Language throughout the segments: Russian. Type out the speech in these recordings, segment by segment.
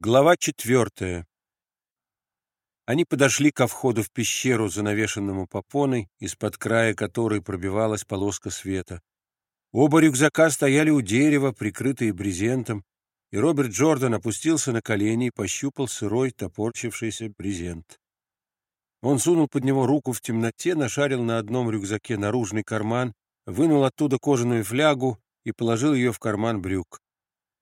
Глава четвертая. Они подошли ко входу в пещеру, занавешенному попоной, из-под края которой пробивалась полоска света. Оба рюкзака стояли у дерева, прикрытые брезентом, и Роберт Джордан опустился на колени и пощупал сырой, топорчившийся брезент. Он сунул под него руку в темноте, нашарил на одном рюкзаке наружный карман, вынул оттуда кожаную флягу и положил ее в карман брюк.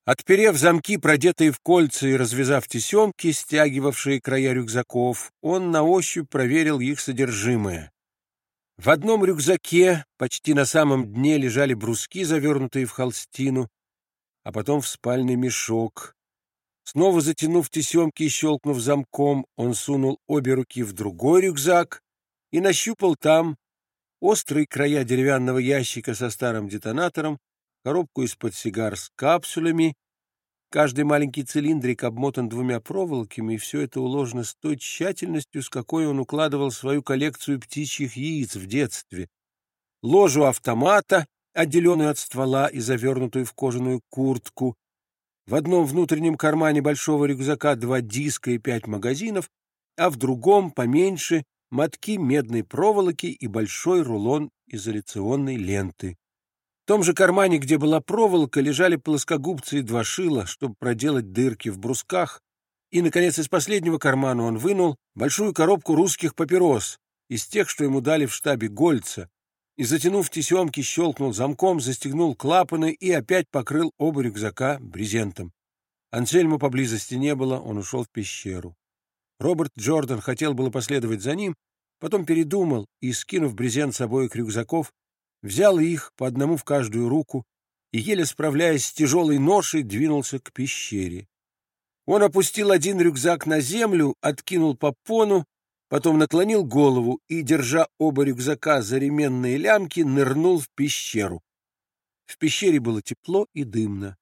Отперев замки, продетые в кольца и развязав тесемки, стягивавшие края рюкзаков, он на ощупь проверил их содержимое. В одном рюкзаке почти на самом дне лежали бруски, завернутые в холстину, а потом в спальный мешок. Снова затянув тесемки и щелкнув замком, он сунул обе руки в другой рюкзак и нащупал там острые края деревянного ящика со старым детонатором, коробку из-под сигар с капсулями. Каждый маленький цилиндрик обмотан двумя проволоками, и все это уложено с той тщательностью, с какой он укладывал свою коллекцию птичьих яиц в детстве. Ложу автомата, отделенную от ствола и завернутую в кожаную куртку. В одном внутреннем кармане большого рюкзака два диска и пять магазинов, а в другом, поменьше, мотки медной проволоки и большой рулон изоляционной ленты. В том же кармане, где была проволока, лежали плоскогубцы и два шила, чтобы проделать дырки в брусках, и, наконец, из последнего кармана он вынул большую коробку русских папирос, из тех, что ему дали в штабе Гольца, и, затянув тесемки, щелкнул замком, застегнул клапаны и опять покрыл оба рюкзака брезентом. Ансельма поблизости не было, он ушел в пещеру. Роберт Джордан хотел было последовать за ним, потом передумал и, скинув брезент с обоих рюкзаков, взял их по одному в каждую руку и, еле справляясь с тяжелой ношей, двинулся к пещере. Он опустил один рюкзак на землю, откинул попону, потом наклонил голову и, держа оба рюкзака за ременные лямки, нырнул в пещеру. В пещере было тепло и дымно.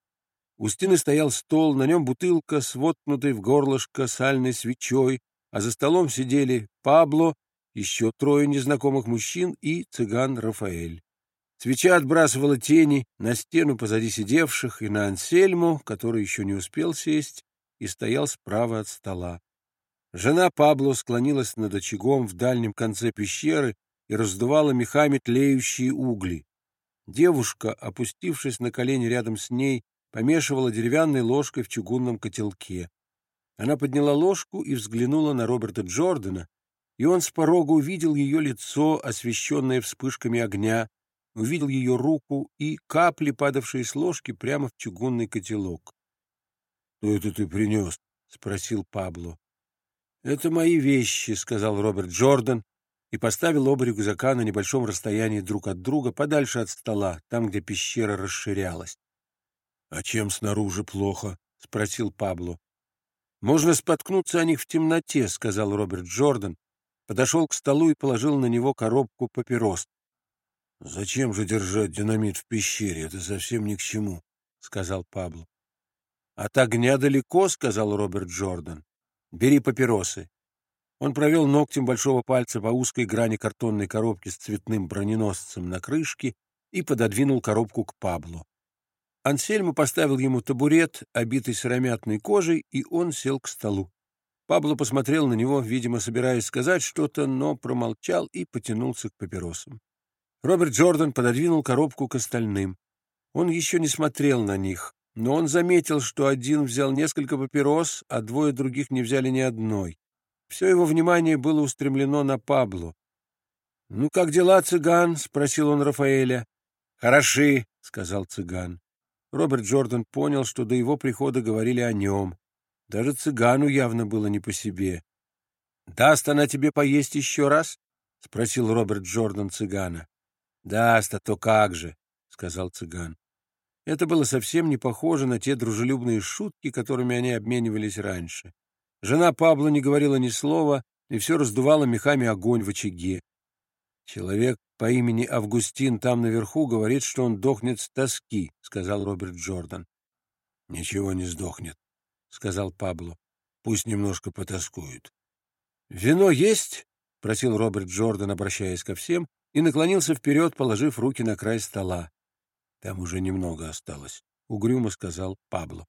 У стены стоял стол, на нем бутылка с воткнутой в горлышко сальной свечой, а за столом сидели Пабло, еще трое незнакомых мужчин и цыган Рафаэль. Свеча отбрасывала тени на стену позади сидевших и на Ансельму, который еще не успел сесть и стоял справа от стола. Жена Пабло склонилась над очагом в дальнем конце пещеры и раздувала мехами тлеющие угли. Девушка, опустившись на колени рядом с ней, помешивала деревянной ложкой в чугунном котелке. Она подняла ложку и взглянула на Роберта Джордана, и он с порога увидел ее лицо, освещенное вспышками огня, увидел ее руку и капли, падавшие с ложки прямо в чугунный котелок. — Что это ты принес? — спросил Пабло. — Это мои вещи, — сказал Роберт Джордан и поставил оба рюкзака на небольшом расстоянии друг от друга, подальше от стола, там, где пещера расширялась. — А чем снаружи плохо? — спросил Пабло. — Можно споткнуться о них в темноте, — сказал Роберт Джордан, подошел к столу и положил на него коробку папирос. — Зачем же держать динамит в пещере? Это совсем ни к чему, — сказал Пабло. — От огня далеко, — сказал Роберт Джордан. — Бери папиросы. Он провел ногтем большого пальца по узкой грани картонной коробки с цветным броненосцем на крышке и пододвинул коробку к Пабло. Ансельмо поставил ему табурет, обитый сыромятной кожей, и он сел к столу. Пабло посмотрел на него, видимо, собираясь сказать что-то, но промолчал и потянулся к папиросам. Роберт Джордан пододвинул коробку к остальным. Он еще не смотрел на них, но он заметил, что один взял несколько папирос, а двое других не взяли ни одной. Все его внимание было устремлено на Пабло. — Ну, как дела, цыган? — спросил он Рафаэля. — Хороши, — сказал цыган. Роберт Джордан понял, что до его прихода говорили о нем. Даже цыгану явно было не по себе. — Даст она тебе поесть еще раз? — спросил Роберт Джордан цыгана. «Да-ста, то как же», — сказал цыган. Это было совсем не похоже на те дружелюбные шутки, которыми они обменивались раньше. Жена Пабло не говорила ни слова и все раздувала мехами огонь в очаге. «Человек по имени Августин там наверху говорит, что он дохнет с тоски», — сказал Роберт Джордан. «Ничего не сдохнет», — сказал Пабло. «Пусть немножко потаскует». «Вино есть?» — просил Роберт Джордан, обращаясь ко всем, и наклонился вперед, положив руки на край стола. — Там уже немного осталось, — угрюмо сказал Пабло.